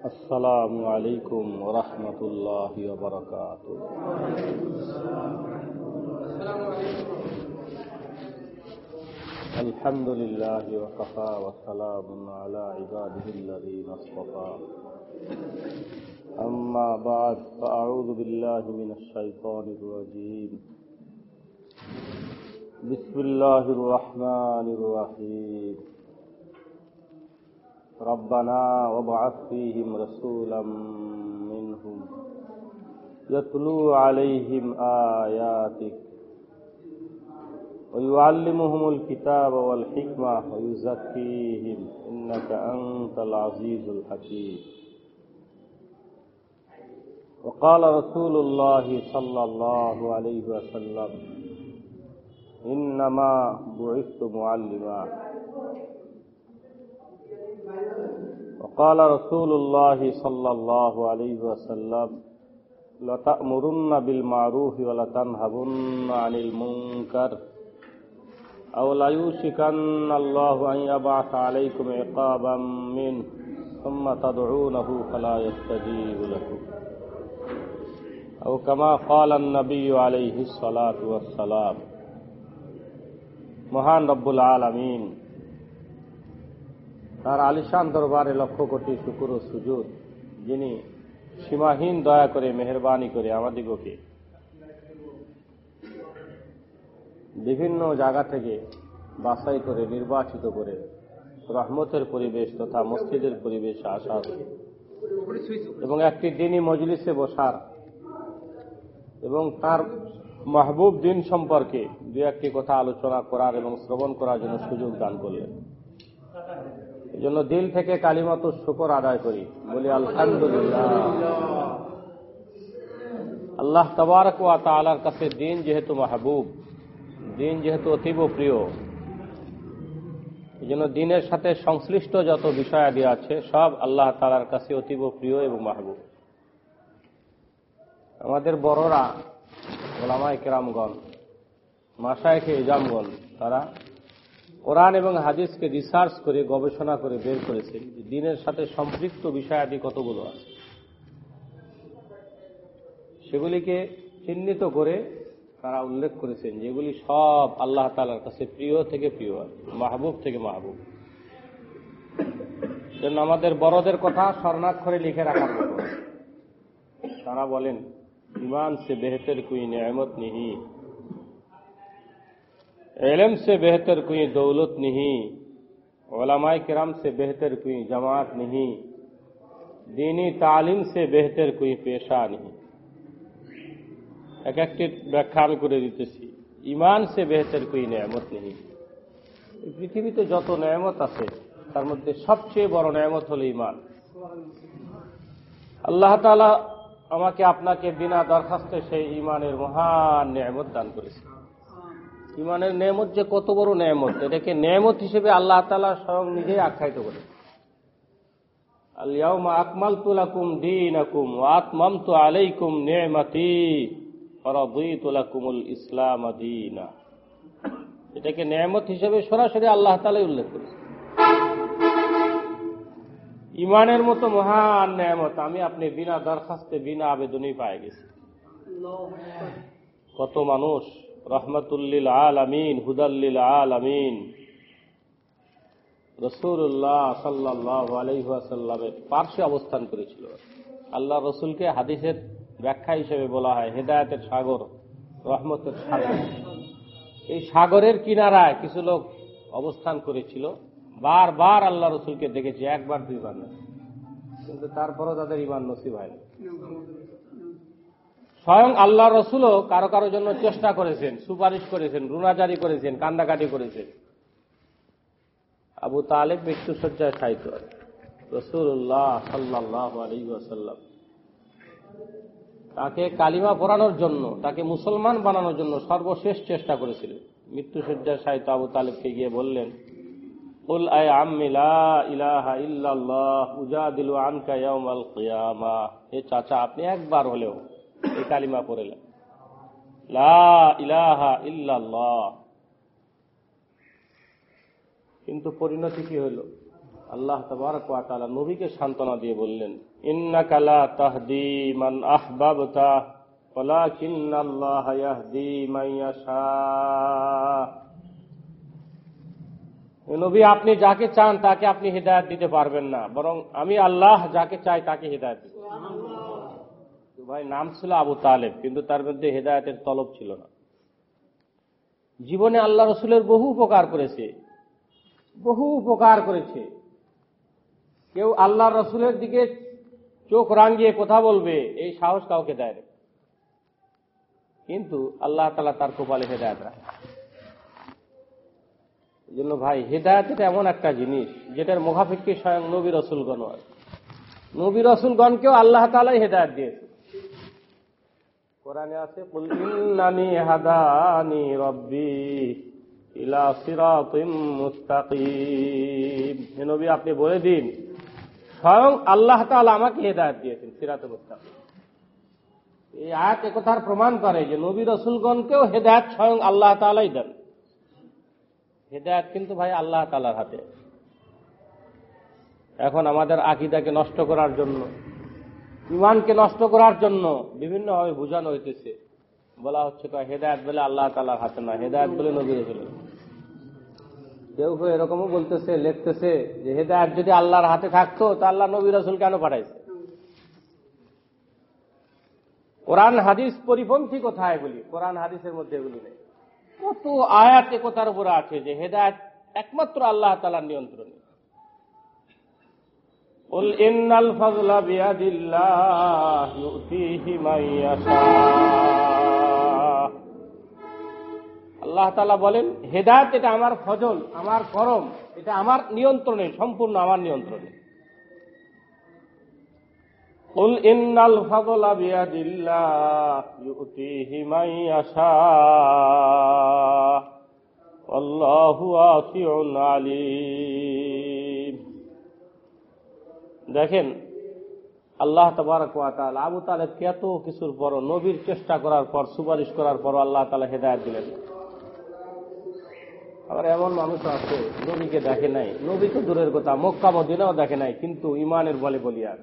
السلام عليكم ورحمة الله وبركاته. الحمد لله وكفى وسلام على عباده الذين اصطفى. أما بعد فأعوذ بالله من الشيطان الرجيم. بسم الله الرحمن الرحيم. ربنا وابعث فيهم رسولا منهم يتلو عليهم آياتك ويعلمهم الكتاب والحكمة ويزكيهم إنك أنت العزيز الحكيم. وقال رسول الله صلى الله عليه وسلم إنما بعثت معلما. وقال رسول الله صلى الله عليه وسلم، لتأمرن بالمعروف ولتنهبن عن المنكر، أو ليوشكن الله أن يبعث عليكم عقابا منه، ثم تدعونه فلا يستجيب لكم. أو كما قال النبي عليه الصلاة والسلام، مهان رب العالمين তার আলিশান দরবারে লক্ষ কোটি শুকুর ও সুযোগ যিনি সীমাহীন দয়া করে, মেহরবানি করে আমাদিগকে বিভিন্ন জায়গা থেকে বাছাই করে, নির্বাচিত করে রহমতের পরিবেশ তথা মসজিদের পরিবেশে আসার এবং একটি দিনই মজলিসে বসার এবং তার মাহবুব দিন সম্পর্কে দু একটি কথা আলোচনা করার এবং শ্রবণ করার জন্য সুযোগ দান করলেন। জন্য দিল থেকে কালিমাত শুকর আদায় করি। বলি, আলহামদুলিল্লাহ। আল্লাহ তবারক ওয়া তালার কাছে দিন যেহেতু মাহবুব, দিন যেহেতু অতীব প্রিয় এই জন্য দিনের সাথে সংশ্লিষ্ট যত বিষয়াদি আছে, সব আল্লাহ তালার কাছে অতীব প্রিয় এবং মাহবুব। আমাদের বড়রা, ওলামায় কেরামগণ মাসায়কে ইজামগণ, তারা কোরআন এবং হাদিসকে রিসার্চ করে, গবেষণা করে বের করেছে দিনের সাথে সম্পৃক্ত বিষয় আদি কতগুলো আছে। সেগুলিকে চিহ্নিত করে তারা উল্লেখ করেছেন যেগুলি সব আল্লাহ তালার কাছে প্রিয় থেকে প্রিয়, মাহবুব থেকে মাহবুব। জন্য আমাদের বড়দের কথা স্বর্ণাক্ষরে লিখে রাখার মতো। তারা বলেন, ইমান সে বেহতের কুই নিয়ামত নিহি। इलम से बेहतर कोई दौलत नहीं ओलमाए कराम से बेहतर कोई जमात नहीं दीनी तालीम से बेहतर कोई पेशा नहीं এক একটি ব্যাখ্যা আমি করে দিতেছি ইমান সে বেহতের কোই নেয়ামত নেই এই পৃথিবীতে যত নেয়ামত আছে তার মধ্যে সবচেয়ে বড় নেয়ামত হল ইমান আল্লাহ তালা আমাকে আপনাকে বিনা দরখাস্তে সেই ইমানের মহান নেয়ামত দান করেছে ইমানের নেয়ামত যে কত বড় নেয়ামত এটাকে নেয়ামত হিসেবে আল্লাহ তালা স্বয়ং নিজেই আখ্যায়িত করে আকমাল তুলাকুম দিন আকুম আতমাম আলাইকুম নেমাতি ইসলাম দিনা। এটাকে হিসেবে সরাসরি আল্লাহ তালাই উল্লেখ করেছে ইমানের মতো মহান নেয়ামত আমি আপনি বিনা দরখাস্তে, বিনা আবেদনই পাই গেছি। কত মানুষ রহমতুল্লিল আল আমিন হুদাল্লিল আল আমিন রসুল্লাহ সাল্লাহ আলহাসাল্লামের পার্শ্বে অবস্থান করেছিল। আল্লাহ রসুলকে হাদিসের ব্যাখ্যা হিসেবে বলা হয়, হেদায়তের সাগর, রহমতের সাগর। এই সাগরের কিনারায় কিছু লোক অবস্থান করেছিল। বারবার আল্লাহ রসুলকে দেখেছি, একবার, দুইবার না। কিন্তু তারপরও তাদের ইমান নসিব হয়নি। স্বয়ং আল্লাহ রসুলও কারো কারো জন্য চেষ্টা করেছেন সুপারিশ করেছেন রুনাজারি করেছেন কান্দাকাটি করেছেন আবু তালেব মৃত্যুসজ্জায় সাহিত্য রসুল্লাহ সাল্লাহ আলী আসাল্লাম তাকে কালিমা পড়ানোর জন্য তাকে মুসলমান বানানোর জন্য সর্বশেষ চেষ্টা করেছিলেন মৃত্যুসজ্জার সাহিত্য আবু তালেবকে গিয়ে বললেন قل أي عم لا إله إلا الله أجادل عنك يوم القيامة এ চাচা আপনি একবার হলেও এই কালিমা পড়লেন কিন্তু পরিণতি কি হইল আল্লাহ তাআলা নবীকে সান্ত্বনা দিয়ে বললেন, ইন্নাকা লা তাহদি মান আহবাবতা নবী, আপনি যাকে চান তাকে আপনি হিদায়াত দিতে পারবেন না। বরং আমি আল্লাহ যাকে চাই তাকে হিদায়াত দিব তো ভাই, নাম ছিল আবু তালেব, কিন্তু তার মধ্যে হেদায়তের তলব ছিল না। জীবনে আল্লাহ রসুলের বহু উপকার করেছে, বহু উপকার করেছে। কেউ আল্লাহ রসুলের দিকে চোখ রাঙিয়ে কথা বলবে, এই সাহস কাউকে দেয় কিন্তু আল্লাহ তালা তার কপালে হেদায়ত রাখে। জন্য ভাই, হেদায়ত এটা এমন একটা জিনিস, যেটার মুখাফিককে স্বয়ং নবী রসুলগণ নবী রসুলগণকেও আল্লাহ তালাই হেদায়ত দিয়েছে কোরআনে আছে, কুল হাদানি রব্বি ইলা সিরাতিম মুস্তাকিম। হে নবী, আপনি বলে দিন, স্বয়ং আল্লাহ তাআলা আমাকে হেদায়েত দিয়েছেন, সিরাতে মুস্তাকিম। এই আয়াত একথার প্রমাণ করে যে নবী রসুলগণকেও হেদায়েত স্বয়ং আল্লাহ তাআলাই দেন। হেদায়েত কিন্তু ভাই আল্লাহ তাআলার হাতে। এখন আমাদের আকিদাকে নষ্ট করার জন্য ইমানকে নষ্ট করার জন্য বিভিন্নভাবে বোঝানো হইতেছে। বলা হচ্ছে হেদায়ত বলে আল্লাহ তালার হাতে না হেদায়ত বলে নবী রসুল কেউ কেউ এরকমও বলতেছে, লিখতেছে যে হেদায়ত যদি আল্লাহর হাতে থাকতো, তা আল্লাহ নবী রসুল কেন পাঠাইছে? কোরআন, হাদিস পরিপন্থী কোথায় বলি? কোরআন, হাদিসের মধ্যে এগুলি নেই। কত আয়াত একতার উপরে আছে যে হেদায়ত একমাত্র আল্লাহ তালার নিয়ন্ত্রণে। قل إن الفضل بيد الله يؤتيه من يشاء আল্লাহ তালা বলেন হেদায়ত এটা আমার ফজল আমার করম এটা আমার নিয়ন্ত্রণে সম্পূর্ণ আমার নিয়ন্ত্রণে قل إن الفضل بيد الله يؤتيه من يشاء والله واسع عليم দেখেন, আল্লাহ তবারক আবু তালেব এত কিছুর পর নবীর চেষ্টা করার পর, সুপারিশ করার পর আল্লাহ তালা হেদায়ত দিলেন। আবার এমন মানুষ আছে, নবীকে দেখে নাই। নবী তো দূরের কথা, মক্কা, মদিনাও দেখে নাই, কিন্তু ইমানের বলে বলি আর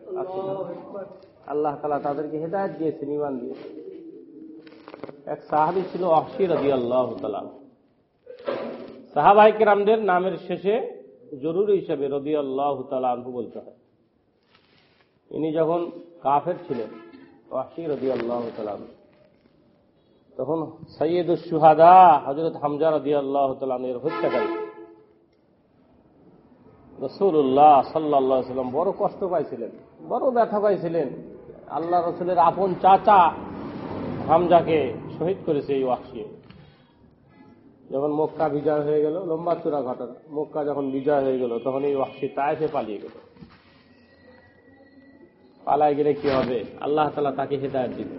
আল্লাহ তালা তাদেরকে হেদায়ত দিয়েছেন ইমান দিয়েছেন। এক সাহাবি ছিল অশির রবি আল্লাহ তালা সাহাবাহিক রামদের নামের শেষে জরুরি হিসেবে রবি আল্লাহ তালা বলতে হয়। ইনি যখন কাফের ছিলেন তখন সৈয়দ সুহাদা হজরত হামজা রদি আল্লাহ তালামের হত্যাকারী। রসুল্লাহ সাল্লাহ সাল্লাম বড় কষ্ট পাইছিলেন, বড় ব্যথা পাইছিলেন। আল্লাহ রসুলের আপন চাচা হামজাকে শহীদ করেছে এই ওয়াসি যখন মক্কা বিজয় হয়ে গেল, লম্বা চূড়া ঘটনা, মক্কা যখন বিজয় হয়ে গেল, তখন এই ওয়াসি তায়েফে পালিয়ে গেল। পালায় গেলে কি হবে? আল্লাহ তালা তাকে হেদায়ত দিবে।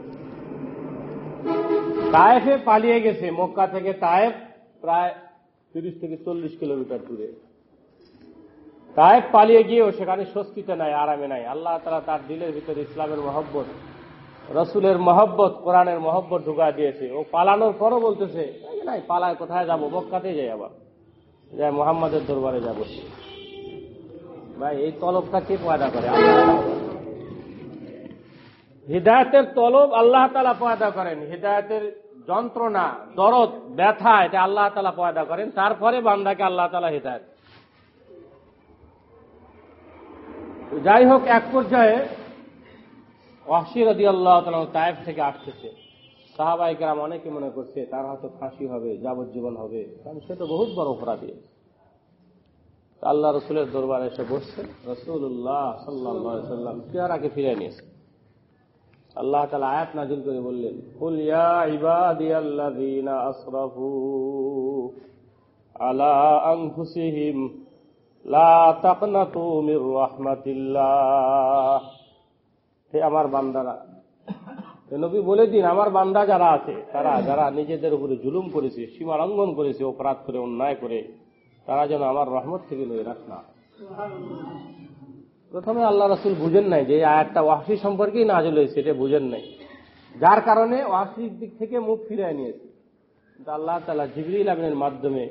তায়েফে পালিয়ে গেছে মক্কা থেকে তায়েফ প্রায় তিরিশ থেকে চল্লিশ কিলোমিটার দূরে। তায়েফ পালিয়ে গিয়েও সেখানে স্বস্তিতে নাই, আরামে নাই। আল্লাহ তালা তার দিলের ভিতরে ইসলামের মহব্বত, রসুলের মহব্বত, কোরআনের মহব্বত ঢুকা দিয়েছে। ও পালানোর পরও বলতেছে নাই, পালায় কোথায় যাব? মক্কাতে যাই আবার। যাই মোহাম্মদের দরবারে যাব। ভাই, এই তলবটা কে পয়দা করে? আল্লাহ। হৃদায়তের তলব আল্লাহ তালা পয়দা করেন। হৃদায়তের যন্ত্রণা, দরদ, ব্যথা, এটা আল্লাহ তালা পয়দা করেন। তারপরে বান্দাকে আল্লাহ তালা হৃদায়ত। যাই হোক এক পর্যায়ে অশির রদি আল্লাহ তালা তায়েফ থেকে আসতেছে। সাহাবাহিকেরাম অনেকে মনে করছে, তার হয়তো ফাঁসি হবে, যাবজ্জীবন হবে। কারণ সে তো বহুত বড় অপরাধী। আল্লাহ রসুলের দরবারে এসে বসছে রসুল্লাহ সাল্লাহ সাল্লাম চেহারাকে ফিরে নিয়েছে। আল্লাহ তালা আয়াত নাজিল করে বললেন আলা আমার বান্দারা নবী বলে দিন, আমার বান্দা যারা আছে, তারা যারা নিজেদের উপরে জুলুম করেছে, সীমা লঙ্ঘন করেছে, অপরাধ করে, অন্যায় করে, তারা যেন আমার রহমত থেকে নৈরাশ না হয়। প্রথমে আল্লাহ রসুল বুঝেন নাই যে আয়াতটা ওয়াসি সম্পর্কেই নাজল হয়েছে, এটা বুঝেন নাই। যার কারণে ওয়াসির দিক থেকে মুখ ফিরিয়ে নিয়েছে। আল্লাহ তালা জিবরিল আমিনের মাধ্যমে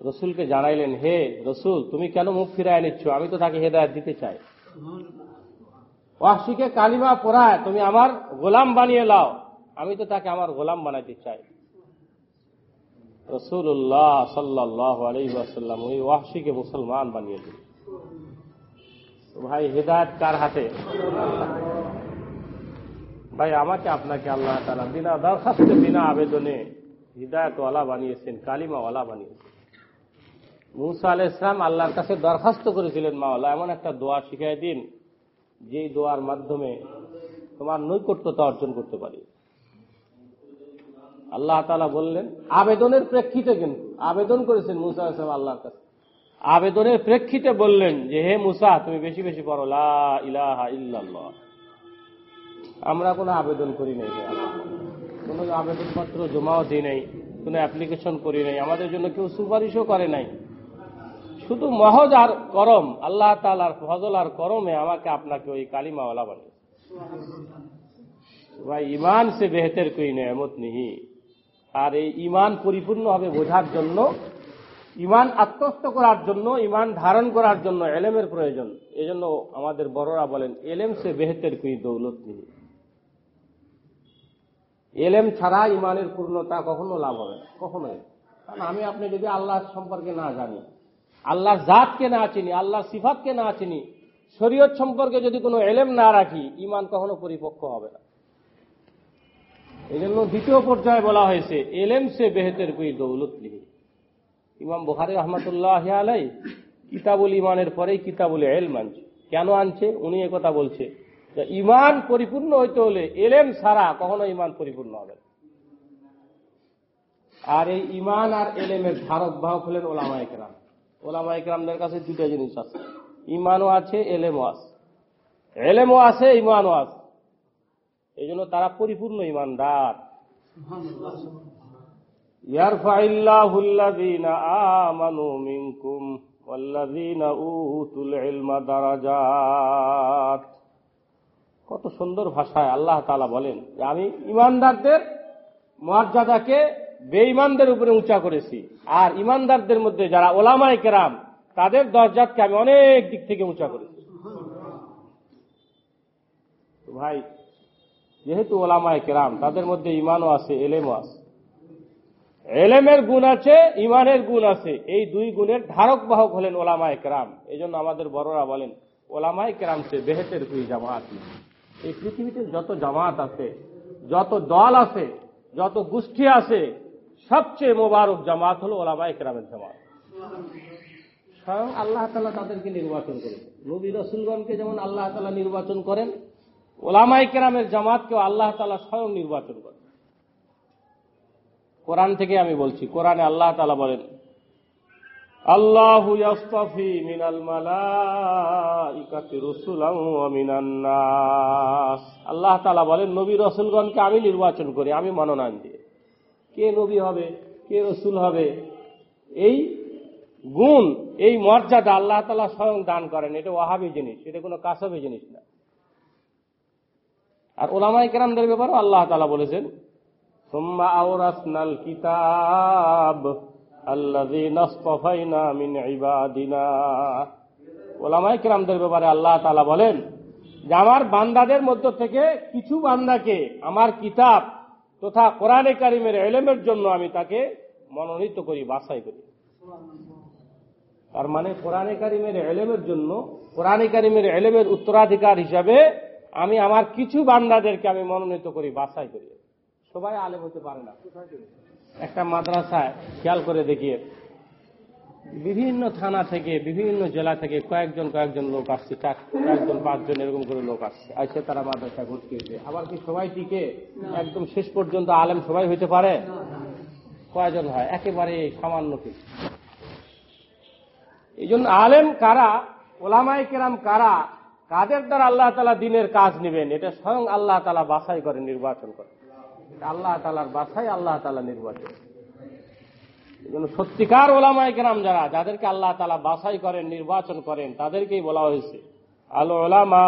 রসুলকে জানাইলেন, হে রসুল, তুমি কেন মুখ ফিরায় নিচ্ছ? আমি তো তাকে হেদায়ত দিতে চাই। ওয়াহশিকে কালিমা পড়ায় তুমি আমার গোলাম বানিয়ে লাও। আমি তো তাকে আমার গোলাম বানাইতে চাই। রসুল্লাহ সাল্লাহ আলহিহাসাল্লাম ওই ওয়াহশিকে মুসলমান বানিয়ে দিল ভাই, হেদায়ত কার হাতে? ভাই, আমাকে আপনাকে আল্লাহ তালা বিনা দরখাস্তে, বিনা আবেদনে হৃদায়তওয়ালা বানিয়েছেন, কালিমাওয়ালা বানিয়েছেন। মুসা আল ইসলাম আল্লাহর কাছে দরখাস্ত করেছিলেন, মাওলা, এমন একটা দোয়া শিখাই দিন, যেই দোয়ার মাধ্যমে তোমার নৈকট্যতা অর্জন করতে পারি। আল্লাহ তালা বললেন, আবেদনের প্রেক্ষিতে কিন্তু, আবেদন করেছেন মুসা ইসলাম আল্লাহর কাছে। আবেদনের প্রেক্ষিতে বললেন যে, হে মুসা, তুমি বেশি বেশি পড়ো, লা ইলাহা ইল্লাল্লাহ। আমরা কোনো আবেদন করি নাই। কোনো আবেদনপত্র জমাও দিই নাই, কোনো অ্যাপ্লিকেশন করি নাই, আমাদের জন্য কেউ সুপারিশও করে নাই। শুধু মহজ আর করম, আল্লাহ তালার ফজল আর করমে আমাকে আপনাকে ওই কালিমাওয়ালা বানিয়ে ভাই ইমান সে বেহতের কই নেমত নিহি। আর এই ইমান পরিপূর্ণভাবে বোঝার জন্য ইমান আত্মস্থ করার জন্য, ইমান ধারণ করার জন্য এলেমের প্রয়োজন। এজন্য আমাদের বড়রা বলেন, এলেম সে বেহতের কুই দৌলত নিহি এলেম ছাড়া ইমানের পূর্ণতা কখনো লাভ হবে না কারণ আমি আপনি যদি আল্লাহ সম্পর্কে না জানি, আল্লাহর জাতকে না চিনি, আল্লাহর সিফাতকে না চিনি, শরীয়ত সম্পর্কে যদি কোনো এলেম না রাখি, ইমান কখনো পরিপক্ক হবে না। এই জন্য দ্বিতীয় পর্যায়ে বলা হয়েছে, এলেম সে বেহেতের কুই দৌলত লিহি ইমাম বুখারি রহমতুল্লাহ আলাই কিতাবুল ইমানের পরেই কিতাবুল এলম আনছে। কেন আনছে? উনি কথা বলছে যে ইমান পরিপূর্ণ হইতে হলে এলেম ছাড়া কখনো ইমান পরিপূর্ণ হবে আর এই ইমান আর এলেমের ধারক বাহক হলেন ওলামা একরাম ওলামা একরামদের কাছে দুটা জিনিস আছে। ইমানও আছে, এলেমও আছে। এলেমও আছে ইমানও আছে। এই তারা পরিপূর্ণ ইমানদার يرفع الله الذين آمنوا منكم والذين أوتوا العلم درجات কত সুন্দর ভাষায় আল্লাহ তালা বলেন যে আমি ইমানদারদের মর্যাদাকে বেঈমানদের উপরে উঁচা করেছি আর ইমানদারদের মধ্যে যারা ওলামায় কেরাম তাদের দরজাতকে আমি অনেক দিক থেকে উঁচা করেছি তো ভাই যেহেতু ওলামায় কেরাম তাদের মধ্যে ইমানও আছে এলেমও আছে এলেমের গুণ আছে ইমানের গুণ আছে। এই দুই গুণের ধারক বাহক হলেন ওলামায় কেরাম এই জন্য আমাদের বড়রা বলেন ওলামায় কেরাম সে বেহেতের দুই জামাত এই পৃথিবীতে যত জামাত আছে, যত দল আছে, যত গোষ্ঠী আছে, সবচেয়ে মোবারক জামাত হল ওলামায় কেরামের জামাত। স্বয়ং আল্লাহ তালা তাদেরকে নির্বাচন করেন নবী রসুলগণকে যেমন আল্লাহ তালা নির্বাচন করেন ওলামাই কেরামের জামাতকেও আল্লাহ তালা স্বয়ং নির্বাচন করেন। কোরআন থেকে আমি বলছি, কোরআনে আল্লাহ তালা বলেন, আল্লাহ আল্লাহ তালা বলেন, নবী রসুলগণকে আমি নির্বাচন করি, আমি মনোনয়ন দিই কে নবী হবে, কে রসুল হবে? এই গুণ, এই মর্যাদা আল্লাহ তালা স্বয়ং দান করেন, এটা ওয়াহাবি জিনিস, এটা কোনো কাসবি জিনিস না। আর ওলামাই কেরামদের ব্যাপারে আল্লাহ তালা বলেছেন সোম্মা আওরাসনাল কিতাব الذين اصطفينا من عبادنا ওলামাই কেরামদের ব্যাপারে আল্লাহ তালা বলেন যে আমার বান্দাদের মধ্য থেকে কিছু বান্দাকে আমার কিতাব তথা কোরআনে কারিমের এলেমের জন্য আমি তাকে মনোনীত করি বাছাই করি তার মানে কোরআনে কারিমের এলেমের জন্য কোরআনে কারিমের এলেমের উত্তরাধিকার হিসাবে আমি আমার কিছু বান্দাদেরকে আমি মনোনীত করি বাছাই করি সবাই আলেম হতে পারে না। একটা মাদ্রাসায় খেয়াল করে দেখিয়ে, বিভিন্ন থানা থেকে, বিভিন্ন জেলা থেকে কয়েকজন কয়েকজন লোক আসছে কয়েকজন পাঁচজন এরকম করে লোক আসছে। আসছে তারা মাদ্রাসা ভর্তি হয়েছে। আবার কি সবাই টিকে? একদম শেষ পর্যন্ত আলেম সবাই হইতে পারে? কয়জন হয়? একেবারে সামান্য কিছু। এই জন্য আলেম কারা? ওলামাই কেরাম কারা? কাদের দ্বারা আল্লাহ তালা দিনের কাজ নেবেন? এটা স্বয়ং আল্লাহ তালা বাছাই করে, নির্বাচন করে। আল্লাহ তালার বাছাই, আল্লাহ তালা নির্বাচন। সত্যিকার ওলামাই কেরাম যারা, যাদেরকে আল্লাহ তালা বাছাই করেন, নির্বাচন করেন, তাদেরকেই বলা হয়েছে, আল ওলামা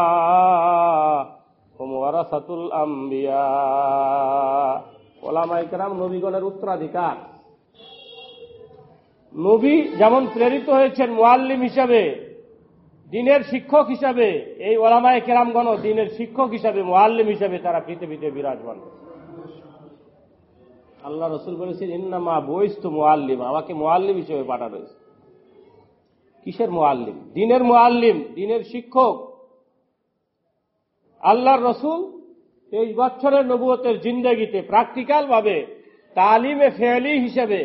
ওয়ারাসাতুল আম্বিয়া। ওলামাই কেরাম নবীগণের উত্তরাধিকার। নবী যেমন প্রেরিত হয়েছেন মোয়াল্লিম হিসাবে, দিনের শিক্ষক হিসাবে, এই ওলামায় কেরামগণ দিনের শিক্ষক হিসাবে মোয়াল্লিম হিসাবে তারা পৃথিবীতে বিরাজমান। আল্লাহ রসুল বলেছেন, ইন্নামা বইস্ত মোয়াল্লিম আমাকে মোয়াল্লিম হিসেবে পাঠানো হয়েছে। কিসের মোয়াল্লিম দিনের মোয়াল্লিম দিনের শিক্ষক। আল্লাহর রসুল তেইশ বছরের নবুয়তের জিন্দগিতে প্র্যাকটিক্যাল ভাবে তালিমে ফেয়ালি হিসেবে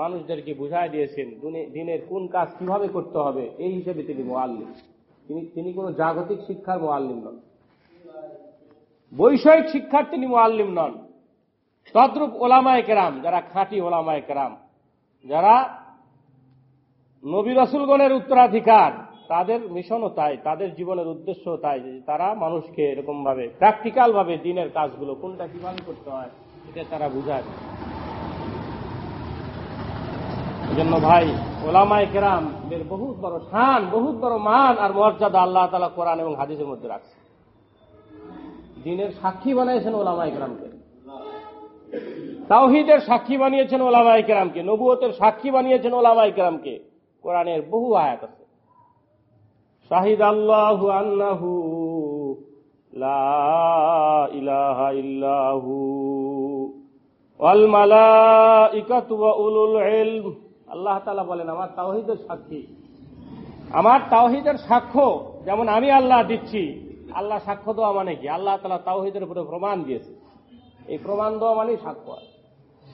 মানুষদেরকে বুঝাই দিয়েছেন দিনের কোন কাজ কীভাবে করতে হবে? এই হিসেবে তিনি মোয়াল্লিম তিনি তিনি কোন জাগতিক শিক্ষার মোয়াল্লিম নন। বৈষয়িক শিক্ষার তিনি মোয়াল্লিম নন। তদ্রূপ ওলামায় কেরাম, যারা খাঁটি ওলামায় কেরাম, যারা নবী রসুলগণের উত্তরাধিকার, তাদের মিশনও তাই, তাদের জীবনের উদ্দেশ্য তাই, যে তারা মানুষকে এরকম ভাবে প্র্যাকটিক্যাল ভাবে দিনের কাজগুলো কোনটা কীভাবে করতে হয়, এটা তারা বুঝায় জন্য ভাই, ওলামায় কেরাম এর বহুত বড় শান, বহুত বড় মান আর মর্যাদা আল্লাহ তালা কোরআন এবং হাদিসের মধ্যে রাখছে। দিনের সাক্ষী বানিয়েছেন ওলামায় কেরামকে। তাওহিদের সাক্ষী বানিয়েছেন ওলামাই কেরামকে, নবুয়তের সাক্ষী বানিয়েছেন ওলামাই কেরামকে। কোরআনের বহু আয়াত আছে। শাহিদ আল্লাহু আল্লাহ তাআলা বলেন, আমার তাওহীদের সাক্ষী, আমার তাওহীদের সাক্ষ্য যেমন আমি আল্লাহ দিচ্ছি, আল্লাহ সাক্ষ্য দেওয়া মানে কি? আল্লাহ তাআলা তাওহীদের উপরে প্রমাণ দিয়েছে। এই প্রমাণ দেওয়া মানেই সাক্ষ্য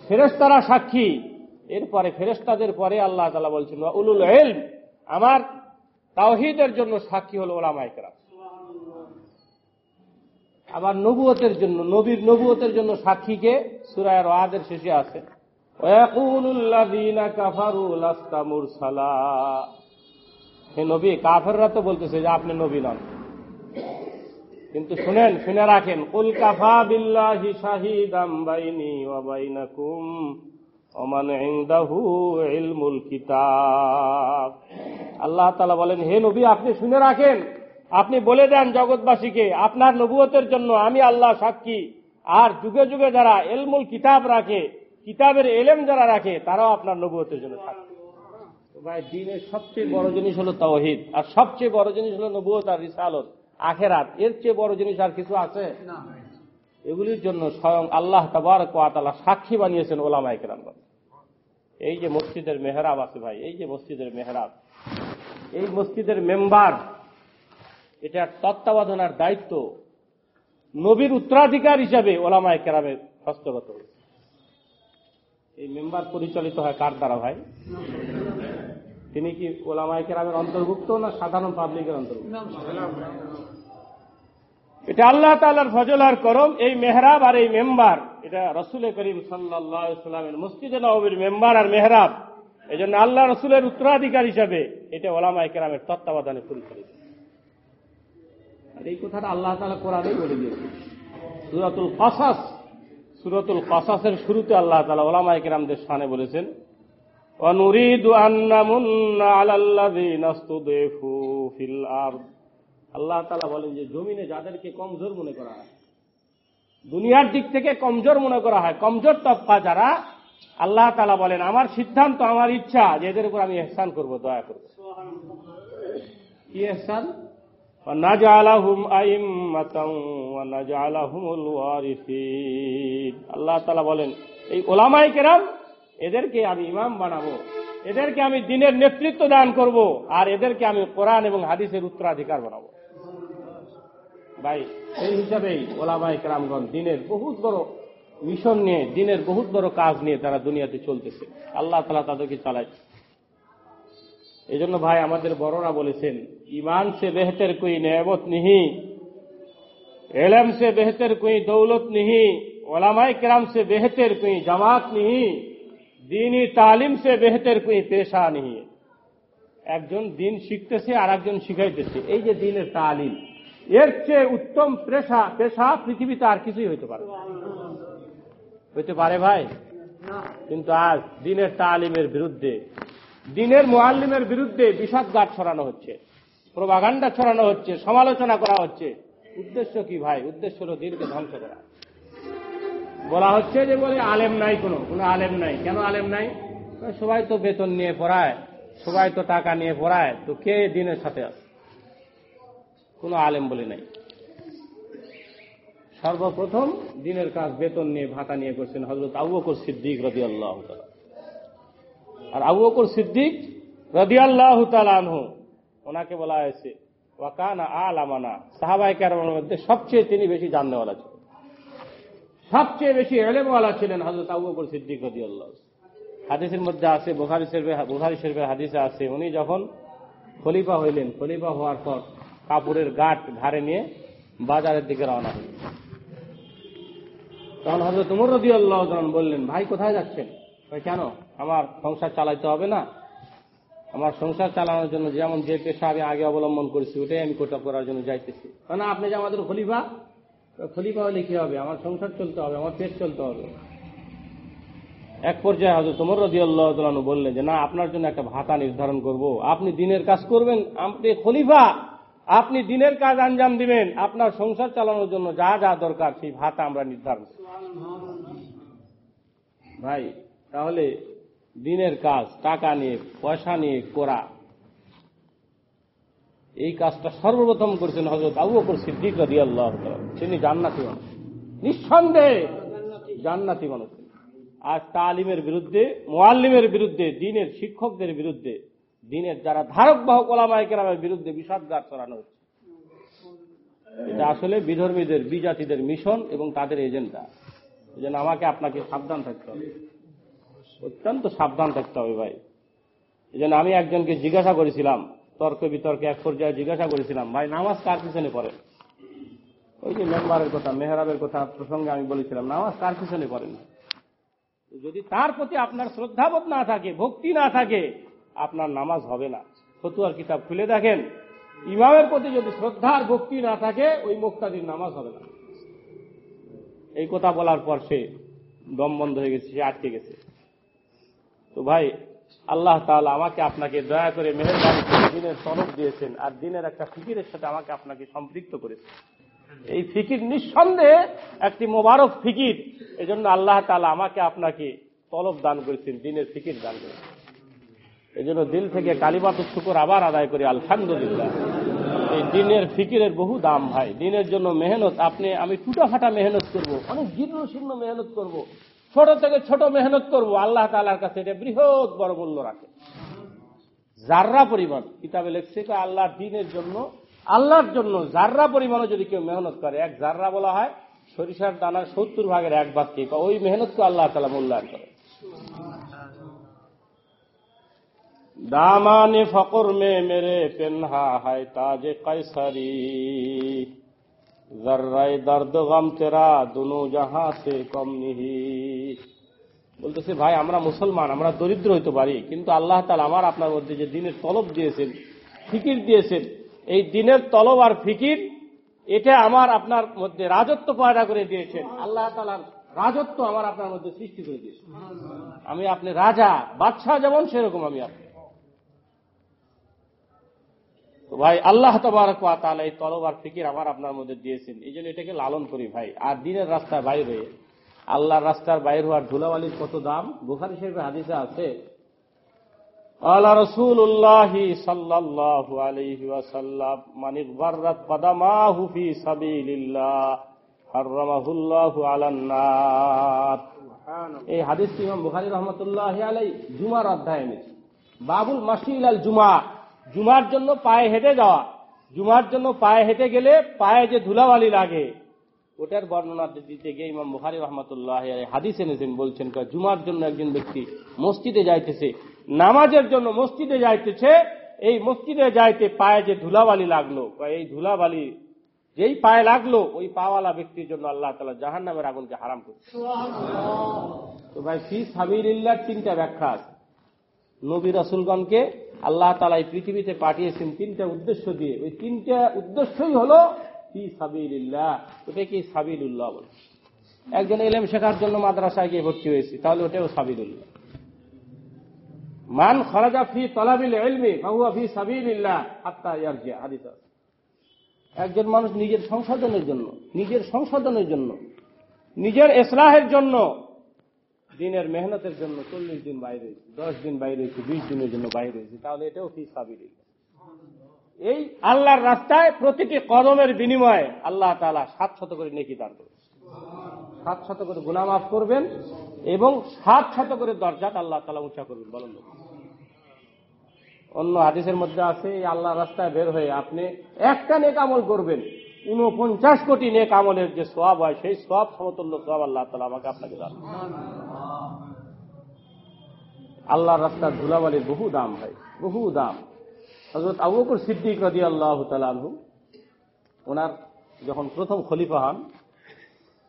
ফেরেস্তারা সাক্ষী। এরপরে ফেরেস্তাদের পরে আল্লাহ তালা বলছেন উলুল এলম আমার তাওহিদের জন্য সাক্ষী হল ওলামাইকরা আবার নবুয়তের জন্য, নবীর নবুয়তের জন্য সাক্ষীকে সুরায় রাদের শেষে আছে হে নবী, কাফেররা তো বলতেছে যে আপনি নবী নন। কিন্তু শুনেন, শুনে রাখেন, কুল কাফা বিল্লাহি শাহিদাম বাইনি ওয়া বাইনাকুম ওমান ইনদাহু ইলমুল কিতাব। আল্লাহ তাআলা বলেন, হে নবী, আপনি শুনে রাখেন, আপনি বলে দেন জগৎবাসীকে, আপনার নবুয়তের জন্য আমি আল্লাহ সাক্ষী। আর যুগে যুগে যারা এলমুল কিতাব রাখে, কিতাবের এলেম যারা রাখে, তারাও আপনার নবুয়তের জন্য সাক্ষী। ভাই, দিনের সবচেয়ে বড় জিনিস হলো তাওহিদ, আর সবচেয়ে বড় জিনিস হলো নবুয়ত আর রিসালত। আখেরাত। এর চেয়ে বড় জিনিস আর কিছু আছে? এগুলির জন্য স্বয়ং আল্লাহ তাবার কোয়াতালা সাক্ষী বানিয়েছেন ওলামাই কেরামগণ। এই যে মসজিদের মেহরাব আছে ভাই এই যে মসজিদের মেহরাব। এই মসজিদের মেম্বার এটার তত্ত্বাবধানার দায়িত্ব নবীর উত্তরাধিকার হিসাবে ওলামায় কেরামের হস্তগত হয়েছে। এই মেম্বার পরিচালিত হয় কার দ্বারা ভাই? তিনি কি ওলামায় কেরামের অন্তর্ভুক্ত না সাধারণ পাবলিকের অন্তর্ভুক্ত? এটা আল্লাহ তালার ফজল আর করম এই মেহরাব আর এই মেম্বার। এটা রসুল করিম সাল্লাহ ইসলামের মসজিদে নবীর মেম্বার আর মেহরাব। এই জন্য আল্লাহ রসুলের উত্তরাধিকার হিসাবে এটা ওলামা একরামের তত্ত্বাবধানে শুরু করেছে। এই কথাটা আল্লাহ তালা কোরআনেই বলে দিয়েছে। সুরাতুল কাসাস। সুরাতুল কাসাসের শুরুতে আল্লাহ তালা ওলামা একরামদের সানে বলেছেন অনুরিদ আন্নামুন্না আলাল্লাযীনা ইস্তুদিফু ফিল আল্লাহ তালা বলেন যে জমিনে যাদেরকে কমজোর মনে করা হয়, দুনিয়ার দিক থেকে কমজোর মনে করা হয়, কমজোর তপ্পা যারা, আল্লাহ তালা বলেন, আমার সিদ্ধান্ত, আমার ইচ্ছা যে এদের উপর আমি এহসান করব, দয়া করব। কি এহসান আল্লাহ তাআলা বলেন, এই ওলামাই কেরাম, এদেরকে আমি ইমাম বানাবো, এদেরকে আমি দিনের নেতৃত্ব দান করব, আর এদেরকে আমি কোরআন এবং হাদিসের উত্তরাধিকার বানাবো। ভাই, সেই হিসাবেই ওলামাই কেরামগণ দিনের বহুত বড় মিশন নিয়ে, দিনের বহুত বড় কাজ নিয়ে তারা দুনিয়াতে চলতেছে। আল্লাহ তালা তাদেরকে চালাচ্ছে এই জন্য ভাই, আমাদের বড়রা বলেছেন, ইমান সে বেহতের কোই নেমত নিহি, এলম সে বেহতের কোই দৌলত নিহি ওলামাই কেরাম সে বেহতের কোই জামাত নিহি দিনই তালিম সে বেহতের কোই পেশা নিহি। একজন দিন শিখতেছে আর একজন শিখাইতেছে। এই যে দিনের তালিম এর চেয়ে উত্তম পেশা পেশা পৃথিবীতে আর কিছুই হইতে পারে হইতে পারে ভাই? কিন্তু আজ দিনের তালিমের বিরুদ্ধে, দিনের মোয়াল্লিমের বিরুদ্ধে বিষাদগাট ছড়ানো হচ্ছে, প্রবাগান্ডা ছড়ানো হচ্ছে, সমালোচনা করা হচ্ছে। উদ্দেশ্য কি ভাই? উদ্দেশ্য হল দিনকে ধ্বংস করা। বলা হচ্ছে যে বলে আলেম নাই কোনো। কোনো আলেম নাই। কেন আলেম নাই? সবাই তো বেতন নিয়ে পড়ায়, সবাই তো টাকা নিয়ে পড়ায়, তো কে দিনের সাথে আছে? কোনো আলেম বলে নাই। সর্বপ্রথম দিনের কাজ বেতন নিয়ে ভাতা নিয়ে করছেন হজরত আবু বকর সিদ্দিক রদি আল্লাহ আর আবু বকর সিদ্দিক রদি আল্লাহ আনহু, ওনাকে বলা হয়েছে ওয়াকানা আল আমানা সাহাবাই কারণের মধ্যে সবচেয়ে তিনি বেশি জাননেওয়ালা ছিলেন। সবচেয়ে বেশি এলেমওয়ালা ছিলেন হজরত আবু বকর সিদ্দিক রদি আল্লাহ হাদিসের মধ্যে আছে, বুখারি শরীফে বুখারি শরীফের হাদিসে আছে, উনি যখন খলিফা হইলেন, খলিফা হওয়ার পর কাপড়ের গাঠ ঘাড়ে নিয়ে বাজারের দিকে রওনা হলেন তখন হজরত উমর রদি আল্লাহ বললেন, ভাই, কোথায় যাচ্ছেন? কেন? আমার সংসার চালাইতে হবে না। আমার সংসার চালানোর জন্য যেমন যে পেশা আমি আগে অবলম্বন করেছি, ওটাই আমি কোটা করার জন্য যাইতেছি। না আপনি যে আমাদের খলিফা খলিফা হলে কি হবে? আমার সংসার চলতে হবে, আমার পেট চলতে হবে। এক পর্যায়ে হজরত উমর রদি আল্লাহ বললেন যে, না, আপনার জন্য একটা ভাতা নির্ধারণ করব। আপনি দিনের কাজ করবেন, আপনি খলিফা। আপনি দিনের কাজ আঞ্জাম দিবেন, আপনার সংসার চালানোর জন্য যা যা দরকার সেই ভাতা আমরা নির্ধারণ। ভাই, তাহলে দিনের কাজ, টাকা নিয়ে, পয়সা নিয়ে করা, এই কাজটা সর্বপ্রথম করেছেন হজরত আবু বকর সিদ্দিক তাআলা। তিনি জান্নাতি মানুষ। নিঃসন্দেহে জান্নাতি মানুষ আজ তালিমের বিরুদ্ধে মোয়াল্লিমের বিরুদ্ধে, দিনের শিক্ষকদের বিরুদ্ধে দিনের যারা ধারক বাহক ওলামায় কেরামের বিরুদ্ধে বিষাদগার চড়ানো হচ্ছে। এটা আসলে বিধর্মীদের, বিজাতিদের মিশন এবং তাদের এজেন্ডা। এই জন্য আমাকে আপনাকে সাবধান থাকতে হবে। অত্যন্ত সাবধান থাকতে হবে ভাই। এই জন্য আমি একজনকে জিজ্ঞাসা করেছিলাম, তর্ক বিতর্কে এক পর্যায়ে জিজ্ঞাসা করেছিলাম, ভাই, নামাজ কার পিছনে পড়েন ওই যে মেম্বারের কথা, মেহরাবের কথা প্রসঙ্গে আমি বলেছিলাম, নামাজ কার পিছনে পড়েন যদি তার প্রতি আপনার শ্রদ্ধাবোধ না থাকে, ভক্তি না থাকে আপনার নামাজ হবে না। ফতুয়ার কিতাব খুলে দেখেন, ইমামের প্রতি যদি শ্রদ্ধা আর ভক্তি না থাকে, ওই মুক্তাদির নামাজ হবে না। এই কথা বলার পর সে দম বন্ধ হয়ে গেছে, সে আটকে গেছে। তো ভাই, আল্লাহ তাআলা আমাকে আপনাকে দয়া করে মেহরবানি করে দিনের তরফ দিয়েছেন আর দিনের একটা ফিকিরের সাথে আমাকে আপনাকে সম্পৃক্ত করেছেন এই ফিকির নিঃসন্দেহে একটি মোবারক ফিকির। এজন্য আল্লাহ তালা আমাকে আপনাকে তলব দান করেছেন, দিনের ফিকির দান করেছেন। এই জন্য দিল থেকে কালিমাত শুকর আবার আদায় করি, আলহামদুলিল্লাহ। এই দিনের ফিকিরের বহু দাম ভাই। দিনের জন্য মেহনত, আপনি, আমি টুটা ফাটা মেহনত করব, অনেক জীর্ণ শীর্ণ মেহনত করব, ছোট থেকে ছোট মেহনত করব, আল্লাহ তালার কাছে এটা বৃহৎ বড় মূল্য রাখে। জাররা পরিমাণ, কিতাবে লেখছে যে আল্লাহর দিনের জন্য, আল্লাহর জন্য জাররা পরিমাণও যদি কেউ মেহনত করে, এক জাররা বলা হয়, সরিষার দানার সত্তর ভাগের এক কে ওই মেহনতকে আল্লাহ তালা মূল্যায়ন করে। दामाने फकुर में मेरे पेन्हा है ताज कैसरी जर्राए दर्द गम तेरा दोनों जहां से कम नहीं বলতেছে ভাই আমরা মুসলমান আমরা দরিদ্র হইতে পারি কিন্তু আল্লাহ তালা আমার আপনার মধ্যে যে দিনের তলব দিয়েছেন ফিকির দিয়েছেন এই দিনের তলব আর ফিকির এটা আমার আপনার মধ্যে রাজত্ব পয়দা করে দিয়েছেন আল্লাহ তালার রাজত্ব আমার আপনার মধ্যে সৃষ্টি করে দিয়েছেন আমি আপনি রাজা বাদশাহ যেমন সেরকম আমি আপনি তো ভাই আল্লাহ তাহলে এই তলবার ফিকির আমার আপনার মধ্যে দিয়েছেন। এই জন্য এটাকে লালন করি ভাই। আর দিনের রাস্তায় বাইর আল্লাহর রাস্তার বাইর হওয়ার ধুলাবালির কত দাম? বুখারি শরীফের হাদিসে আছে আল্লাহ রসুল্লাহ সাল্লাহ আলহি ওয়াসাল্লাম মানিক বার্রাত কদামাহু ফি সাবিলিল্লাহ হাররামাহুল্লাহু আলান্নার এই হাদিসটি ইমাম বুখারী রহমতুল্লাহ আলাই জুমার অধ্যায় এনেছে। বাবুল মাসিল আল জুমা জুমার জন্য পায়ে হেঁটে যাওয়া। জুমার জন্য পায়ে হেঁটে গেলে পায়ে যে ধুলাবালি লাগে ওটার বর্ণনা দিতে গিয়ে ইমাম বুখারি রহমতুল্লাহ হাদিস এনেছেন বলছেন জুমার জন্য একজন ব্যক্তি মসজিদে যাইতেছে নামাজের জন্য মসজিদে যাইতেছে এই মসজিদে যাইতে পায়ে যে ধুলাবালি লাগল এই ধুলাবালি যেই পায়ে লাগল ওই পাওয়ালা ব্যক্তির জন্য আল্লাহ তালা জাহান নামের আগুনকে হারাম করছে। তো ভাই ফি সাবিরিল্লার তিনটা ব্যাখ্যা আছে। নবী রাসুলগণকে আল্লাহ তালা এই পৃথিবীতে পাঠিয়েছেন তিনটা উদ্দেশ্য দিয়ে। ওই তিনটা উদ্দেশ্যই হলো ফি সাবিল্লাহ ওটা কি সাবিলুল্লাহ বলে। একজন এলেম শেখার জন্য মাদ্রাসায় গিয়ে ভর্তি হয়েছে, তাহলে ওটাও সাবিলুল্লাহ। মান খরাজা ফি তলাবিল এলমি বাহুয়া ফি সাবিল্লাহ আত্মা ইয়ারজিয়া, হাদিস। একজন মানুষ নিজের সংশোধনের জন্য, নিজের সংশোধনের জন্য, নিজের এসলাহের জন্য দিনের মেহনতের জন্য চল্লিশ দিন বাইরে দশ দিন বাইরে বিশ দিনের জন্য বাইরে তাহলে এটাও ফি সাবিল এই আল্লাহর রাস্তায় প্রতিটি কদমের বিনিময়ে আল্লাহ তালা সাত শত করে নেকি দান করবেন সাত শত করে গুণা মাফ করবেন এবং সাত শত করে দরজাত আল্লাহ তালা উঁচা করবেন, বলেন অন্য হাদিসের মধ্যে আছে, এই আল্লাহ রাস্তায় বের হয়ে আপনি একটা নেক আমল করবেন উনপঞ্চাশ কোটি নেক আমলের যে সব হয়, সেই সব সমতুল্য সব আল্লাহ তালা আমাকে আপনাকে দান আল্লাহর রাস্তার ধুলাবালির বহু দাম ভাই, বহু দাম। হজরত আবু বকর সিদ্দিক রাজি আল্লাহ তালু ওনার যখন প্রথম খলিফা হন,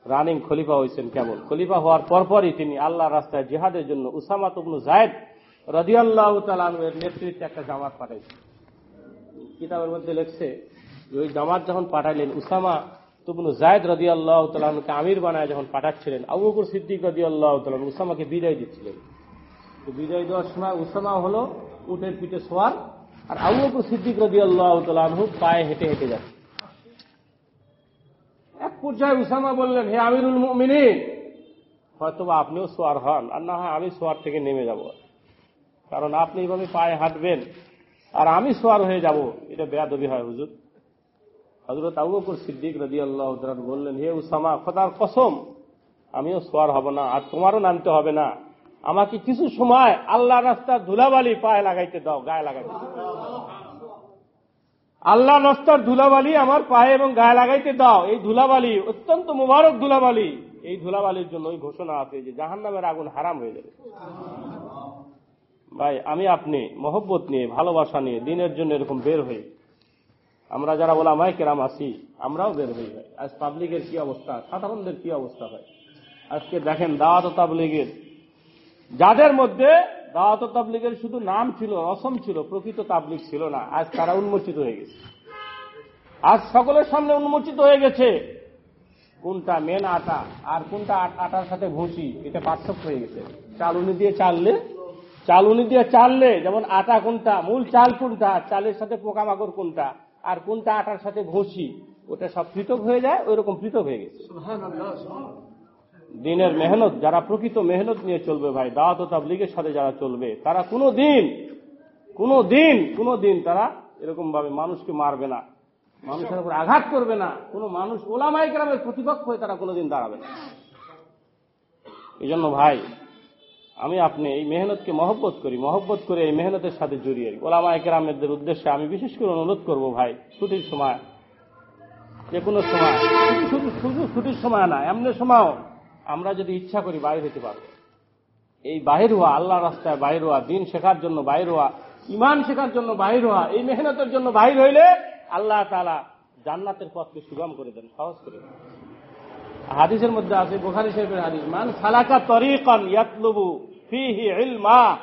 রানিং খলিফা হয়েছেন কেবল। খলিফা হওয়ার পরপরই তিনি আল্লাহ রাস্তায় জিহাদের জন্য উসামা তুবনু জায়দ রাজি আল্লাহ তালের নেতৃত্বে একটা জামাত পাঠাইছেন। কিতাবের মধ্যে লেখছে, ওই জামাত যখন পাঠাইলেন, উসামা তুবনু জায়দ রাজি আল্লাহ তালকে আমির বানায় যখন পাঠাচ্ছিলেন, আবু বকর সিদ্দিক রাজি আল্লাহ তালান উসামাকে বিদায় দিচ্ছিলেন। তো বিদায় দেওয়ার সময় উসামা হলো উটের পিঠে সোয়ার, আর আবু সিদ্দিক রাজি আল্লাহ পায়ে হেঁটে হেঁটে যাচ্ছে। এক পর্যায়ে উসামা বললেন, হে আমিরুল মুমিনিন হয়তো আপনিও সোয়ার হন, আর না হয় আমি সোয়ার থেকে নেমে যাব। কারণ আপনি এইভাবে পায়ে হাঁটবেন, আর আমি সোয়ার হয়ে যাব। এটা বেয়াদবি হয়, হুজুর। হজরত আবু বকর সিদ্দিক রাজি আল্লাহ বললেন, হে উসামা, খোদার কসম, আমিও সোয়ার হব না, আর তোমারও নামতে হবে না। আমাকে কিছু সময় আল্লাহ রাস্তার ধুলাবালি পায়ে লাগাইতে দাও, গায়ে লাগাইতে। আল্লাহ রাস্তার ধুলাবালি আমার পায়ে এবং গায়ে লাগাইতে দাও। এই ধুলাবালি, অত্যন্ত মুবারক ধুলাবালি। এই ধুলাবালির জন্য ওই ঘোষণা আছে যে জাহান নামের আগুন হারাম হয়ে যাবে। ভাই, আমি আপনি, মহব্বত নিয়ে, ভালোবাসা নিয়ে, দিনের জন্য এরকম বের হই। আমরা যারা বলা মাই কেরাম আসি আমরাও বের হই ভাই। আজ পাবলিকের কি অবস্থা? সাধারণদের কি অবস্থা ভাই? আজকে দেখেন দাওয়াত তাবলিগের যাদের মধ্যে দাওয়াত তাবলিগের শুধু নাম ছিল, রসম ছিল, প্রকৃত তাবলিগ ছিল না, আজ তারা উন্মোচিত হয়ে গেছে। আজ সকলের সামনে উন্মোচিত হয়ে গেছে। কোনটা মেন আটা আর কোনটা আটার সাথে ভুসি, এটা পার্থক্য হয়ে গেছে। চালুনি দিয়ে চাললে, চালুনি দিয়ে চাললে, যেমন আটা কোনটা, মূল চাল কোনটা, চালের সাথে পোকামাকড় কোনটা, আর কোনটা আটার সাথে ভুসি, ওটা সব পৃথক হয়ে যায় ওই রকম পৃথক হয়ে গেছে। দিনের মেহনত, যারা প্রকৃত মেহনত নিয়ে চলবে ভাই, দাওয়াত ও তাবলিগের সাথে যারা চলবে, তারা কোনো দিন কোনো দিন কোনো দিন তারা এরকম ভাবে মানুষকে মারবে না, মানুষের উপর আঘাত করবে না। কোনো মানুষ ওলামাই গ্রামের প্রতিপক্ষ হয়ে তারা কোনোদিন দাঁড়াবে না। এই জন্য ভাই, আমি আপনি এই মেহনতকে মহব্বত করি, মহব্বত করে এই মেহনতের সাথে জড়িয়ে ওলামাই গ্রামের উদ্দেশ্যে আমি বিশেষ করে অনুরোধ করব ভাই, ছুটির সময়, যে কোনো সময় শুধু শুধু শুধু ছুটির সময় না, এমনি সময়ও আমরা যদি ইচ্ছা করি বাইরে হতে পারব। এই বাহির হওয়া আল্লাহ রাস্তায় বাইর হওয়া, দিন শেখার জন্য বাইর হওয়া ইমান শেখার জন্য বাইর হওয়া, এই মেহনতের জন্য বাইর হইলে আল্লাহ তালা জান্নাতের পথকে সুগম করে দেন, সহজ করে দেন। হাদিসের মধ্যে আছে, বোখারি সাহেবের হাদিস, মান সালাকা তরিকান ইয়াতলুবু ফিহি ইলমা।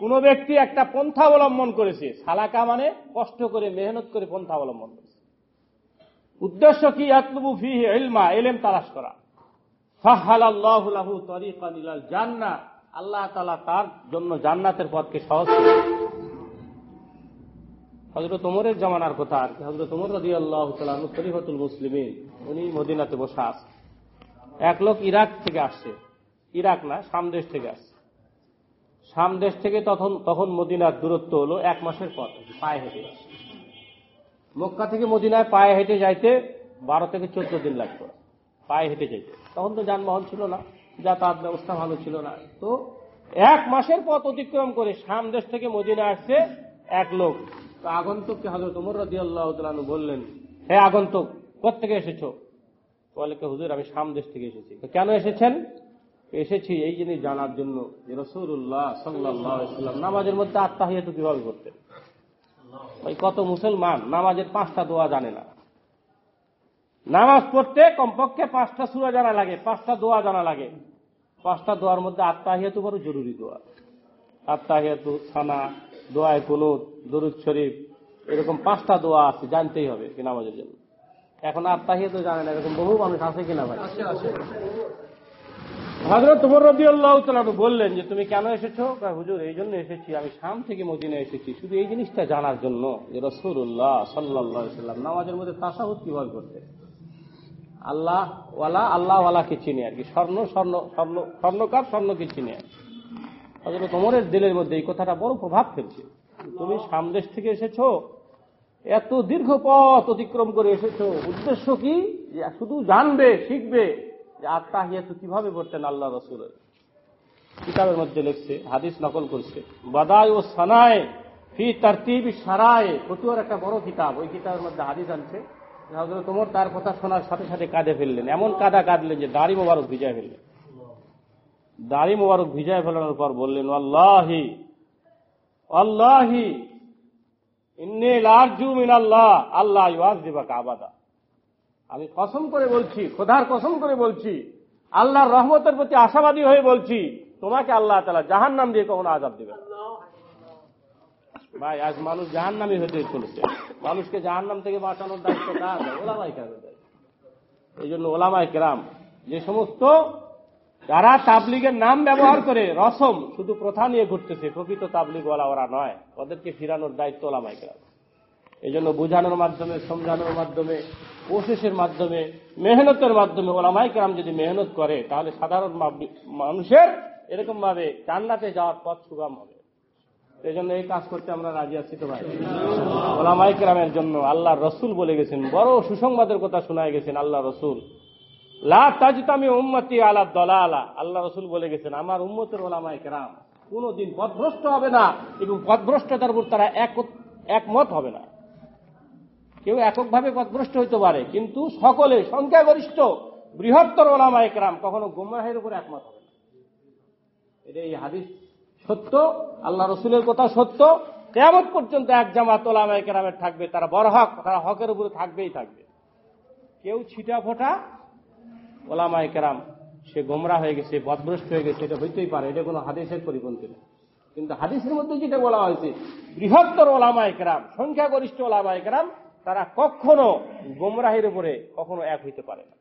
কোন ব্যক্তি একটা পন্থা অবলম্বন করেছে, সালাকা মানে কষ্ট করে, মেহনত করে পন্থা অবলম্বন করেছে। উদ্দেশ্য কি? ইয়াতলুবু ফিহি ইলমা, এলেম তালাশ করা। ফাহালাল্লাহু লাহু তরিকান আল্লাহ তাআলা তার জন্য জান্নাতের পথকে সহজ। হজরত ওমরের জামানার কথা আর কি। হজরত ওমর রাজি আল্লাহ খলিফাতুল মুসলিমিন, উনি মদিনাতে বসে আছে এক লোক ইরাক থেকে আসছে। ইরাক না সামদেশ থেকে আসছে। সামদেশ থেকে তখন তখন মদিনার দূরত্ব হলো এক মাসের পথ, পায়ে হেঁটে। মক্কা থেকে মদিনায় পায়ে হেঁটে যাইতে বারো থেকে চোদ্দ দিন লাগতো। পায়ে হেঁটে যাইতে তখন তো যানবাহন ছিল না, যাতায়াত ব্যবস্থা ভালো ছিল না। তো এক মাসের পথ অতিক্রম করে সামদেশ থেকে মদিনা আসছে এক লোক। তো আগন্তুককে হজরত উমর রাজি বললেন, হে আগন্তুক কোথেকে এসেছ? বলে কে, হুজুর, আমি সামদেশ থেকে এসেছি। কেন এসেছেন? এসেছি এই জিনিস জানার জন্য যে রসুল্লাহ সাল্লাম নামাজের মধ্যে আত্মাহিয়াত কীভাবে করতেন? ওই কত মুসলমান নামাজের পাঁচটা দোয়া জানে না। নামাজ পড়তে কমপক্ষে পাঁচটা সুরা জানা লাগে পাঁচটা দোয়া জানা লাগে। পাঁচটা দোয়ার মধ্যে আত্মাহিয়াতু বড় জরুরি দোয়া। আত্মাহিয়াতু সানা দোয়ায় কুনুত দরুদ শরীফ এরকম পাঁচটা দোয়া আছে জানতেই হবে কি নামাজের জন্য। এখন আত্মাহিয়াতু জানে না এরকম বহু মানুষ আছে কিনা ভাই? হজরত তোমার রবি আল্লাহ বললেন যে তুমি কেন এসেছ? হুজুর এই জন্য এসেছি। আমি শাম থেকে মদিনা এসেছি। শুধু এই জিনিসটা জানার জন্য যে রসুল্লাহ সাল্লাহ সাল্লাম নামাজের মধ্যে তাসাহুদ কীভাবে করতে আল্লাহ ওয়ালা, আল্লাহ ওয়ালাকে চিনে আর কি। স্বর্ণ স্বর্ণ স্বর্ণ, স্বর্ণকার, স্বর্ণকে চিনে। হযরত ওমরের দিলের মধ্যে এই কথাটা বড় প্রভাব ফেলছে। তুমি সামদেশ থেকে এসেছ, এত দীর্ঘ পথ অতিক্রম করে এসেছ। উদ্দেশ্য কি? শুধু জানবে, শিখবে, যে আত্মাহিয়াত কীভাবে পড়তেন আল্লাহ রসুলের। কিতাবের মধ্যে লিখছে, হাদিস নকল করছে বাদাই ও সানায় ফি তারতিব সারায় প্রচুর একটা বড় কিতাব। ওই কিতাবের মধ্যে হাদিস আনছে। তোমার তার কথা শোনার সাথে সাথে কাঁদে ফেললেন। এমন কাদা কাঁদলেন যে দাড়ি মোবারক ভিজায় ফেললেন। দাড়ি মোবারক ভিজায় ফেলানোর পর বললেন, আল্লাহি আল্লাহি আল্লাহ দিবা কাবাদা আমি কসম করে বলছি, খোদার কসম করে বলছি, আল্লাহর রহমতের প্রতি আশাবাদী হয়ে বলছি, তোমাকে আল্লাহ তালা জাহান নাম দিয়ে কখনো আজাব দিবে। ভাই, আজ মানুষ জাহান নামই হতে চলেছে মানুষকে জাহান নাম থেকে বাঁচানোর দায়িত্ব কার? ওলামাই কেরামের এই জন্য ওলামাই কেরাম, যে সমস্ত যারা তাবলিগের নাম ব্যবহার করে রসম, শুধু প্রথা নিয়ে ঘুরতেছে, প্রকৃত তাবলিগওয়ালা ওরা নয়, ওদেরকে ফিরানোর দায়িত্ব ওলামাই কেরাম। এই জন্য বুঝানোর মাধ্যমে, সমঝানোর মাধ্যমে কোশিসের মাধ্যমে, মেহনতের মাধ্যমে ওলামাই কেরাম যদি মেহনত করে, তাহলে সাধারণ মানুষের এরকম ভাবে জান্নাতে যাওয়ার পথ সুগম হবে। এই জন্য এই কাজ করতে আমরা রাজি আছি তো ভাই। ওলামাই কেরামের জন্য আল্লাহ রসুল বলে গেছেন, বড় সুসংবাদের কথা শোনায় গেছেন আল্লাহ রসুল। লা তাজতামি উম্মতি আলা দলালা। আল্লাহ রসুল বলে গেছেন, আমার উম্মতের ওলামাই কেরাম কোনদিন পথভ্রষ্ট হবে না এবং পথভ্রষ্টতার উপর তারা এক একমত হবে না। কেউ এককভাবে পথভ্রষ্ট হইতে পারে, কিন্তু সকলে সংখ্যাগরিষ্ঠ, বৃহত্তর ওলামা একরাম কখনো গুমরাহের উপর একমত হবে না। এটা এই হাদিস সত্য? আল্লাহ রসুলের কথা সত্য? কেমন পর্যন্ত এক জামাত ওলামা একরামের থাকবে, তারা বড় হক, তারা হকের উপরে থাকবেই থাকবে। কেউ ছিটা ফোটা? ওলামা একরাম সে গোমরা হয়ে গেছে পথভ্রষ্ট হয়ে গেছে, এটা হইতেই পারে, এটা কোনো হাদিসের পরিপন্থী না। কিন্তু হাদিসের মধ্যে যেটা বলা হয়েছে, বৃহত্তর ওলামা একরাম সংখ্যাগরিষ্ঠ ওলামা একরাম তারা কখনো গোমরাহের উপরে কখনো এক হইতে পারে না।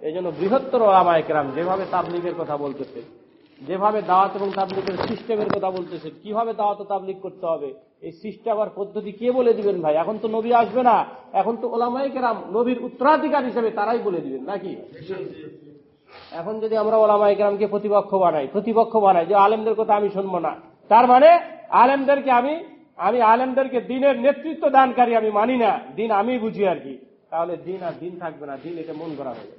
এই জন্য বৃহত্তর ওলামা একরাম যেভাবে তাবলিগের কথা বলতেছে যেভাবে দাওয়াত এবং তাবলিগের সিস্টেমের কথা বলতেছে কীভাবে দাওয়াত ও তাবলিগ করতে হবে, এই সিস্টেম পদ্ধতি কে বলে দিবেন ভাই? এখন তো নবী আসবে না, এখন তো ওলামাই কেরাম নবীর উত্তরাধিকার হিসেবে তারাই বলে দিবেন, নাকি? এখন যদি আমরা ওলামাই একরামকে প্রতিপক্ষ বানাই প্রতিপক্ষ বানাই, যে আলেমদের কথা আমি শুনব না, তার মানে আলেমদেরকে আমি আমি আলেমদেরকে দিনের নেতৃত্ব দানকারী আমি মানি না, দিন আমি বুঝি আর কি। তাহলে দিন আর দিন থাকবে না দিন এটা মন করা হবে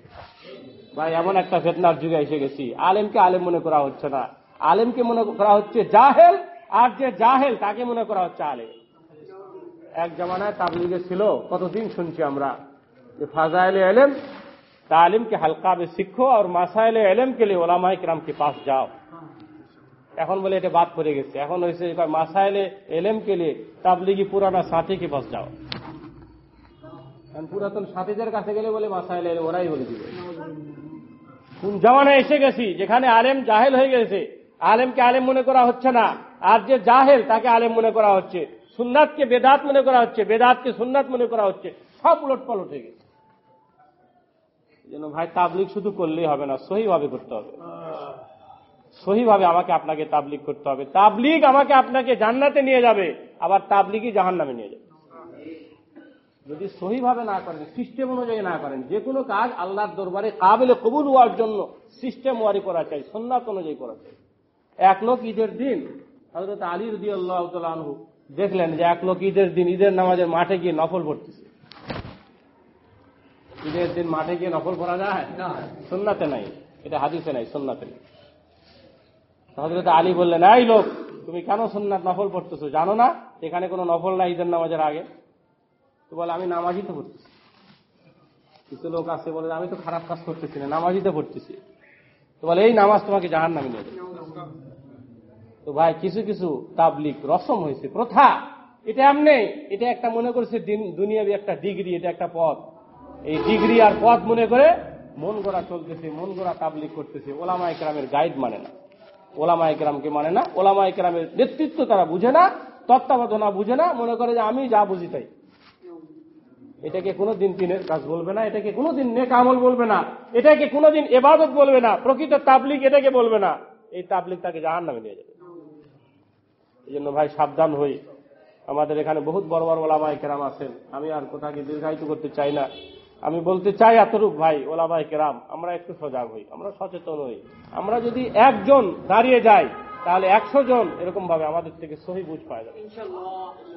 ভাই এমন একটা ফেতনার যুগে এসে গেছি আলেমকে আলেম মনে করা হচ্ছে না আলেমকে মনে করা হচ্ছে জাহেল আর যে জাহেল তাকে মনে করা হচ্ছে আলেম এক জমানায় তাবলিগে ছিল কতদিন শুনছি আমরা যে ফাজাইল এলেম तालीम के हल्का में सीखो और मसाइल एलम के लिए ओलामा कराम के पास जाओ এখন বলে এটা বাদ পড়ে গেছে এখন হয়েছে মাসাইলে এলেম কে লিয়ে তাবলিগি পুরানা সাথী কে পাস যাও কারণ পুরাতন সাথীদের কাছে গেলে বলে মাসাইলে এলেম ওরাই বলে দিবে। কোন জামানায় এসে গেছি, যেখানে আলেম জাহেল হয়ে গেছে, আলেমকে আলেম মনে করা হচ্ছে না, আর যে জাহেল তাকে আলেম মনে করা হচ্ছে, সুন্নাতকে বেদাত মনে করা হচ্ছে, বেদাতকে সুন্নাত মনে করা হচ্ছে, সব উলট পালট হয়ে গেছে। যেন ভাই, তাবলিগ শুধু করলেই হবে না, সহিভাবে করতে হবে। সহিভাবে আমাকে আপনাকে তাবলিগ করতে হবে। তাবলিগ আমাকে আপনাকে জান্নাতে নিয়ে যাবে, আবার তাবলিগই জাহান নামে নিয়ে যাবে। যদি সহিভাবে না করেন সিস্টেম অনুযায়ী না করেন যে কোনো কাজ আল্লাহর দরবারে কাবিলে কবুল হওয়ার জন্য সিস্টেম ওয়ারি করা চাই সন্ন্যাত অনুযায়ী করা চাই। এক লোক ঈদের দিন হজরত আলী রদি আল্লাহ আনহু দেখলেন যে এক লোক ঈদের দিন ঈদের নামাজের মাঠে গিয়ে নফল পড়তেছে। ঈদের দিন মাঠে গিয়ে নফল পড়া যায়? সুন্নাতে নাই। এটা হাদিসে নাই সুন্নাতে নেই। হজরত আলী বললেন এই লোক তুমি কেন সুন্নাত নফল পড়তেছো? জানো না? এখানে কোনো নফল নাই ঈদের নামাজের আগে? তো বলে, আমি নামাজই তো পড়তেছি। কিছু লোক আছে বলে, আমি তো খারাপ কাজ করতেছি না নামাজই তো পড়তেছি। তো বলে, এই নামাজ তোমাকে জাহান নামে নিয়ে তো ভাই, কিছু কিছু তাবলিক রসম হয়েছে, প্রথা। এটা এমনি এটা একটা মনে করছে দিন- দুনিয়াবি একটা ডিগ্রি, এটা একটা পথ। এই ডিগ্রি আর পথ মনে করে মন গড়া চলতেছে, মন গড়া তাবলিক করতেছে ওলামা একরামের গাইড মানে না। ওলামা একরামকে মানে না ওলামা একরামের নেতৃত্ব তারা বুঝে না তত্ত্বাবধানা বুঝে না, মনে করে যে আমি যা বুঝি তাই। এটাকে কোনোদিন দিনের কাজ বলবে না এটাকে কোনোদিন নেক আমল বলবে না এটাকে কোনোদিন এবাদত বলবে না প্রকৃত তাবলিক এটাকে বলবে না। এই তাবলিক তাকে জাহান নামে নিয়ে যাবে। এই জন্য ভাই সাবধান হই। আমাদের এখানে বহুত বড় বড় ওলামাই কেরাম আছেন। আমি আর কোথাকে দীর্ঘায়িত করতে চাই না। আমি বলতে চাই এতটুক ভাই ওলা ভাই কেরাম আমরা একটু সজাগ হই আমরা সচেতন হই। আমরা যদি একজন দাঁড়িয়ে যাই তাহলে একশো জন এরকম ভাবে আমাদের থেকে সহি বুঝ পায় যাবে।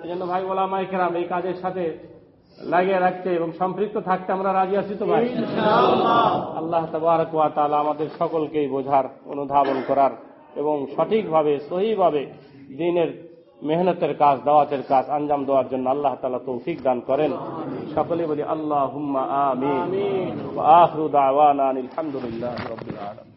এই জন্য ভাই ওলামাই কেরাম এই কাজের সাথে লাগিয়ে রাখতে এবং সম্পৃক্ত থাকতে আমরা রাজি আছি তো ভাই? আল্লাহ তবারক তাআলা আমাদের সকলকেই বোঝার অনুধাবন করার এবং সঠিকভাবে সহিভাবে দিনের মেহনতের কাজ দাওয়াতের কাজ আঞ্জাম দেওয়ার জন্য আল্লাহ তাআলা তৌফিক দান করেন। সকলে বলি আল্লাহ হুম্মা আমিন। ওয়া আখিরু দাওয়ানা আনিল হামদুলিল্লাহি রাব্বিল আলামিন।